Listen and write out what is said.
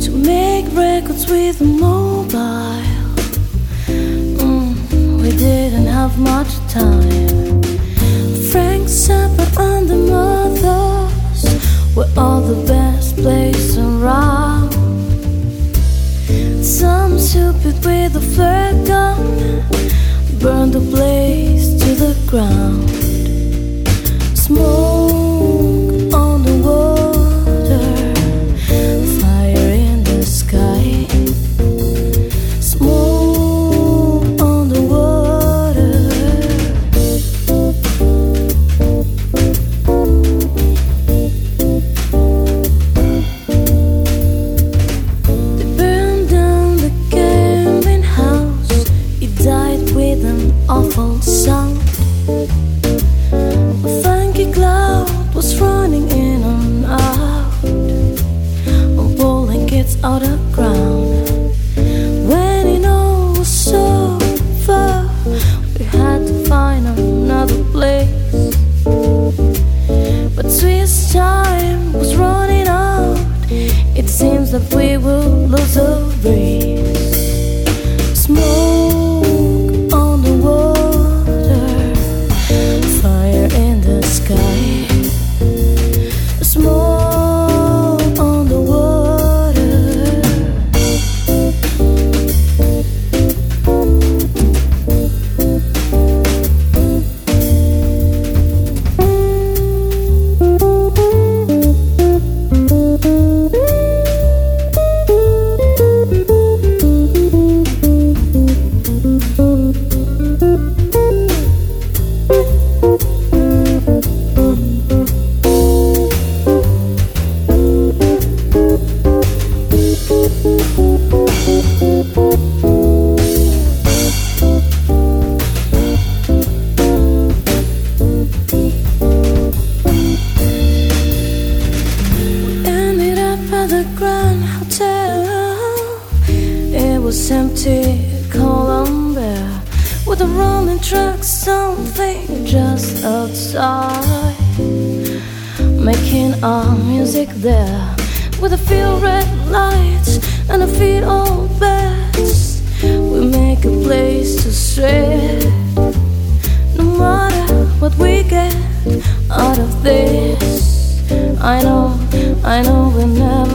to make records with a mobile. Mm, we didn't have much time. Frank Zappa and the Mothers were all the best place around. Some stupid with a flare gun burned the place to the ground. That we will lose the race. Was empty, Columbia, with a rolling truck, something just outside, making our music there, with a few red lights and a few old beds. We make a place to stray, no matter what we get out of this. I know, I know we'll never